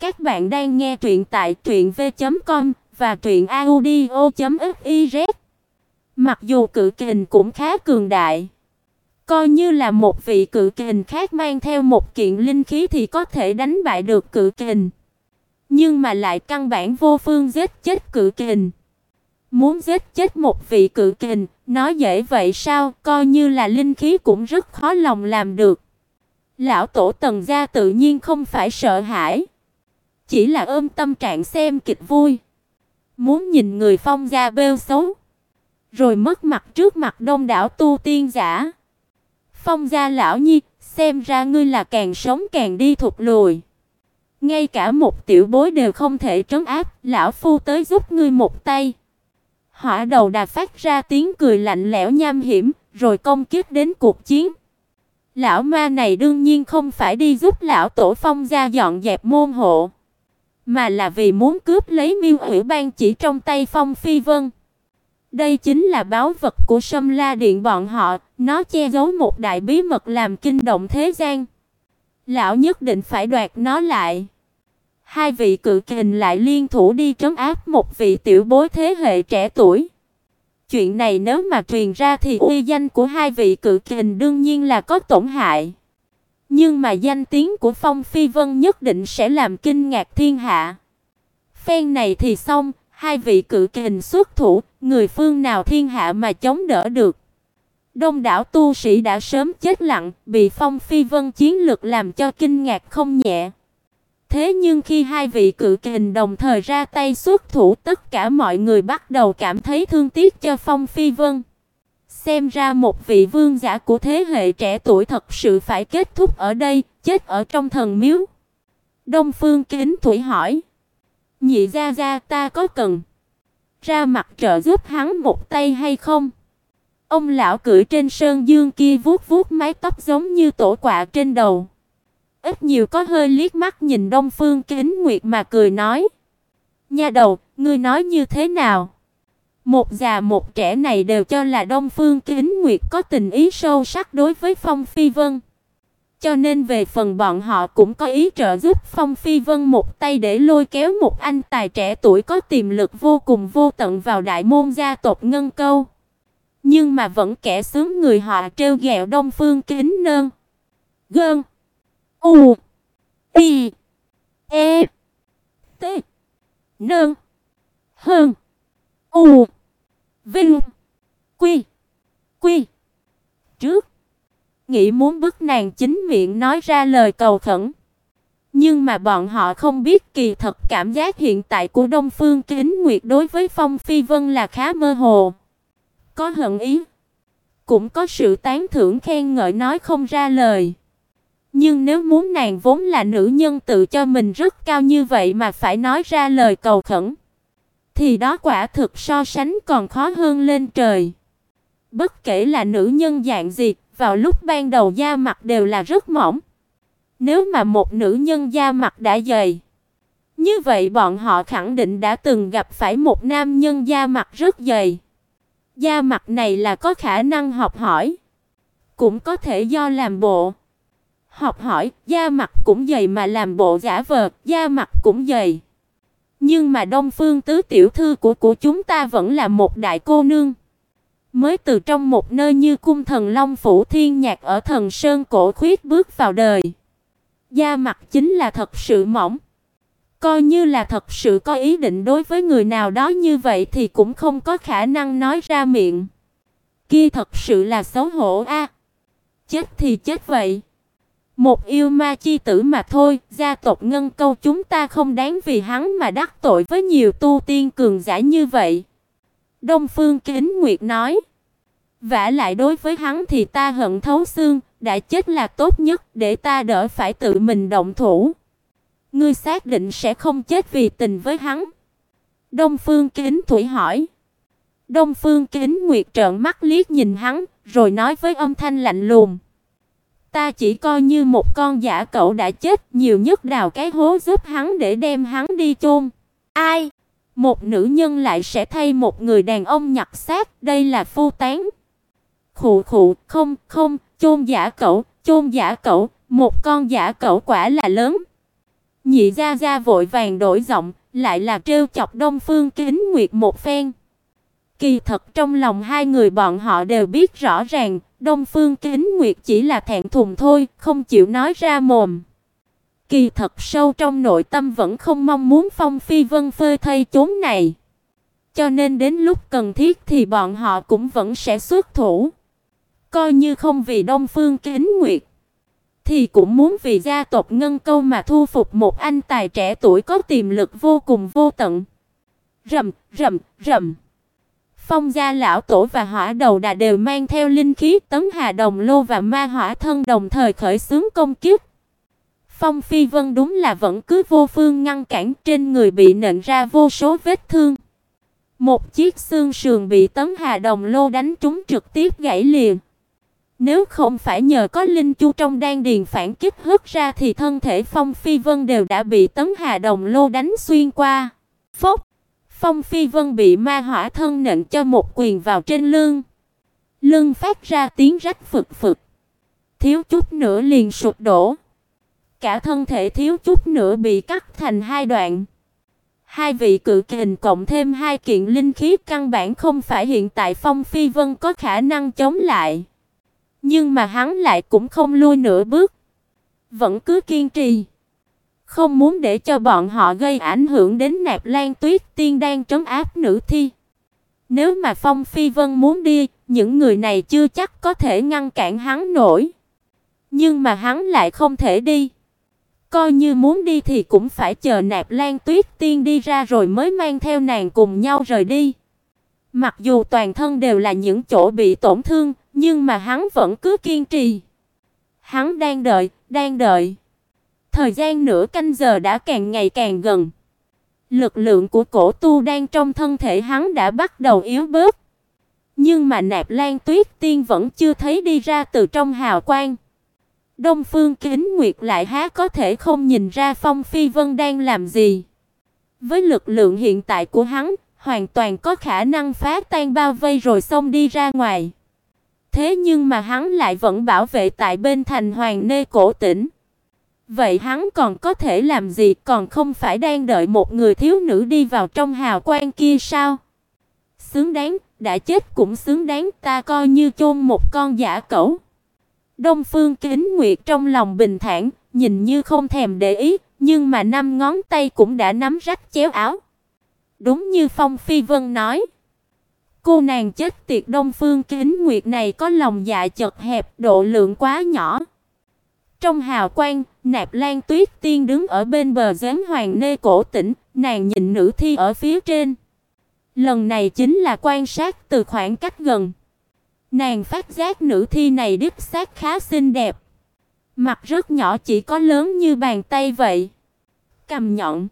Các bạn đang nghe truyện tại truyệnv.com và truyệnaudio.fiz. Mặc dù cự kình cũng khá cường đại, coi như là một vị cự kình khác mang theo một kiện linh khí thì có thể đánh bại được cự kình, nhưng mà lại căn bản vô phương giết chết cự kình. Muốn giết chết một vị cự kình, nói dễ vậy sao, coi như là linh khí cũng rất khó lòng làm được. Lão tổ Tần gia tự nhiên không phải sợ hãi, chỉ là ôm tâm trạng xem kịch vui. Muốn nhìn người phong gia bêu xấu, rồi mất mặt trước mặt đông đảo tu tiên giả. Phong gia lão nhi, xem ra ngươi là càng sống càng đi thụt lùi. Ngay cả một tiểu bối đều không thể trấn áp, lão phu tới giúp ngươi một tay. Hỏa đầu đà phát ra tiếng cười lạnh lẽo nham hiểm, rồi công kích đến cuộc chiến. Lão ma này đương nhiên không phải đi giúp lão tổ phong gia dọn dẹp môn hộ, mà là vì muốn cướp lấy Miêu Hủy Ban chỉ trong tay Phong Phi Vân. Đây chính là báo vật của Sâm La Điện bọn họ, nó che giấu một đại bí mật làm kinh động thế gian. Lão nhất định phải đoạt nó lại. Hai vị cự kình lại liên thủ đi trấn áp một vị tiểu bối thế hệ trẻ tuổi. Chuyện này nếu mà truyền ra thì uy danh của hai vị cự kình đương nhiên là có tổn hại. Nhưng mà danh tiếng của Phong Phi Vân nhất định sẽ làm kinh ngạc thiên hạ. Phen này thì xong, hai vị cự kình xuất thủ, người phương nào thiên hạ mà chống đỡ được. Đông đảo tu sĩ đã sớm chết lặng, bị Phong Phi Vân chiến lực làm cho kinh ngạc không nhẹ. Thế nhưng khi hai vị cự kình đồng thời ra tay xuất thủ, tất cả mọi người bắt đầu cảm thấy thương tiếc cho Phong Phi Vân. Xem ra một vị vương giả của thế hệ trẻ tuổi thật sự phải kết thúc ở đây, chết ở trong thần miếu. Đông Phương Kính Thủy hỏi: "Nhị gia gia ta có cần ra mặt trợ giúp hắn một tay hay không?" Ông lão cưỡi trên sơn dương kia vuốt vuốt mái tóc giống như tổ quạ trên đầu ít nhiều có hơi liếc mắt nhìn Đông Phương Kính Nguyệt mà cười nói: "Nha đầu, ngươi nói như thế nào?" Một già một trẻ này đều cho là Đông Phương Kính Nguyệt có tình ý sâu sắc đối với Phong Phi Vân. Cho nên về phần bọn họ cũng có ý trợ giúp Phong Phi Vân một tay để lôi kéo một anh tài trẻ tuổi có tiềm lực vô cùng vô tận vào đại môn gia tộc Ngân Câu. Nhưng mà vẫn kẻ sướng người họ trêu ghẹo Đông Phương Kính Nơn. Gơn. U I E T Nương Hơn U Vinh. Quy. Quy. Trước. Nghĩ muốn bức nàng chính miệng nói ra lời cầu khẩn. Nhưng mà bọn họ không biết kỳ thật cảm giác hiện tại của Đông Phương Kính Nguyệt đối với Phong Phi Vân là khá mơ hồ. Có hận ý. Cũng có sự tán thưởng khen ngợi nói không ra lời. Nhưng nếu muốn nàng vốn là nữ nhân tự cho mình rất cao như vậy mà phải nói ra lời cầu khẩn, thì đó quả thực so sánh còn khó hơn lên trời. Bất kể là nữ nhân dạng gì, vào lúc ban đầu da mặt đều là rất mỏng. Nếu mà một nữ nhân da mặt đã dày, như vậy bọn họ khẳng định đã từng gặp phải một nam nhân da mặt rất dày. Da mặt này là có khả năng học hỏi, cũng có thể do làm bộ học hỏi, da mặt cũng dày mà làm bộ giả vờ, da mặt cũng dày. Nhưng mà Đông Phương tứ tiểu thư của của chúng ta vẫn là một đại cô nương. Mới từ trong một nơi như cung thần Long phủ thiên nhạc ở thần sơn cổ khuyết bước vào đời. Da mặt chính là thật sự mỏng. Coi như là thật sự có ý định đối với người nào đó như vậy thì cũng không có khả năng nói ra miệng. Kia thật sự là xấu hổ a. Chết thì chết vậy. Một yêu ma chi tử mà thôi, gia tộc Ngân Câu chúng ta không đáng vì hắn mà đắc tội với nhiều tu tiên cường giả như vậy." Đông Phương Kính Nguyệt nói. "Vả lại đối với hắn thì ta hận thấu xương, đã chết là tốt nhất, để ta đỡ phải tự mình động thủ." "Ngươi xác định sẽ không chết vì tình với hắn?" Đông Phương Kính Thủy hỏi. Đông Phương Kính Nguyệt trợn mắt liếc nhìn hắn, rồi nói với âm thanh lạnh lùng: Ta chỉ coi như một con giả cậu đã chết, nhiều nhất đào cái hố giúp hắn để đem hắn đi chôn. Ai? Một nữ nhân lại sẽ thay một người đàn ông nhặt xác, đây là phu tán. Khụ khụ, không, không, chôn giả cậu chôn giả cậu một con giả cậu quả là lớn. Nhị gia gia vội vàng đổi giọng, lại là trêu chọc Đông Phương Kính Nguyệt một phen. Kỳ thật trong lòng hai người bọn họ đều biết rõ ràng, Đông Phương Kính Nguyệt chỉ là thẹn thùng thôi, không chịu nói ra mồm. Kỳ thật sâu trong nội tâm vẫn không mong muốn Phong Phi Vân phơi thây chốn này. Cho nên đến lúc cần thiết thì bọn họ cũng vẫn sẽ xuất thủ. Coi như không vì Đông Phương Kính Nguyệt, thì cũng muốn vì gia tộc Ngân Câu mà thu phục một anh tài trẻ tuổi có tiềm lực vô cùng vô tận. Rầm, rầm, rầm. Phong gia lão tổ và Hỏa Đầu Đà đều mang theo linh khí, Tấn Hà Đồng Lô và Ma Hỏa Thân đồng thời khởi xướng công kiếp. Phong Phi Vân đúng là vẫn cứ vô phương ngăn cản, trên người bị nện ra vô số vết thương. Một chiếc xương sườn bị Tấn Hà Đồng Lô đánh trúng trực tiếp gãy liền. Nếu không phải nhờ có linh chu trong đan điền phản kích hất ra thì thân thể Phong Phi Vân đều đã bị Tấn Hà Đồng Lô đánh xuyên qua. Phốc Phong Phi Vân bị ma hỏa thân nện cho một quyền vào trên lưng. Lưng phát ra tiếng rách phực phực. Thiếu chút nữa liền sụp đổ. Cả thân thể thiếu chút nữa bị cắt thành hai đoạn. Hai vị cự kình cộng thêm hai kiện linh khí căn bản không phải hiện tại Phong Phi Vân có khả năng chống lại. Nhưng mà hắn lại cũng không lui nửa bước, vẫn cứ kiên trì, không muốn để cho bọn họ gây ảnh hưởng đến Nạp Lan Tuyết Tiên đang trấn áp nữ thi. Nếu mà Phong Phi Vân muốn đi, những người này chưa chắc có thể ngăn cản hắn nổi. Nhưng mà hắn lại không thể đi. Coi như muốn đi thì cũng phải chờ Nạp Lan Tuyết Tiên đi ra rồi mới mang theo nàng cùng nhau rời đi. Mặc dù toàn thân đều là những chỗ bị tổn thương, nhưng mà hắn vẫn cứ kiên trì. Hắn đang đợi, đang đợi. Thời gian nửa canh giờ đã càng ngày càng gần. Lực lượng của cổ tu đang trong thân thể hắn đã bắt đầu yếu bớt. Nhưng mà Nạp Lan Tuyết Tiên vẫn chưa thấy đi ra từ trong hào quang. Đông Phương Kính Nguyệt lại há có thể không nhìn ra Phong Phi Vân đang làm gì. Với lực lượng hiện tại của hắn, hoàn toàn có khả năng phá tan bao vây rồi xông đi ra ngoài. Thế nhưng mà hắn lại vẫn bảo vệ tại bên thành hoàng nê cổ tỉnh. Vậy hắn còn có thể làm gì, còn không phải đang đợi một người thiếu nữ đi vào trong hào quang kia sao? Xứng đáng, đã chết cũng xứng đáng, ta coi như chôn một con giả cẩu. Đông Phương Kính Nguyệt trong lòng bình thản, nhìn như không thèm để ý, nhưng mà năm ngón tay cũng đã nắm rách chéo áo. Đúng như Phong Phi Vân nói, cô nàng chết tiệt Đông Phương Kính Nguyệt này có lòng dạ chật hẹp, độ lượng quá nhỏ. Trong hào quang, Nạp Lan Tuyết Tiên đứng ở bên bờ giếng hoàng nê cổ tỉnh, nàng nhìn nữ thi ở phía trên. Lần này chính là quan sát từ khoảng cách gần. Nàng phát giác nữ thi này đích xác khá xinh đẹp. Mặt rất nhỏ chỉ có lớn như bàn tay vậy. cầm nhọn,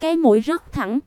cái mũi rất thẳng.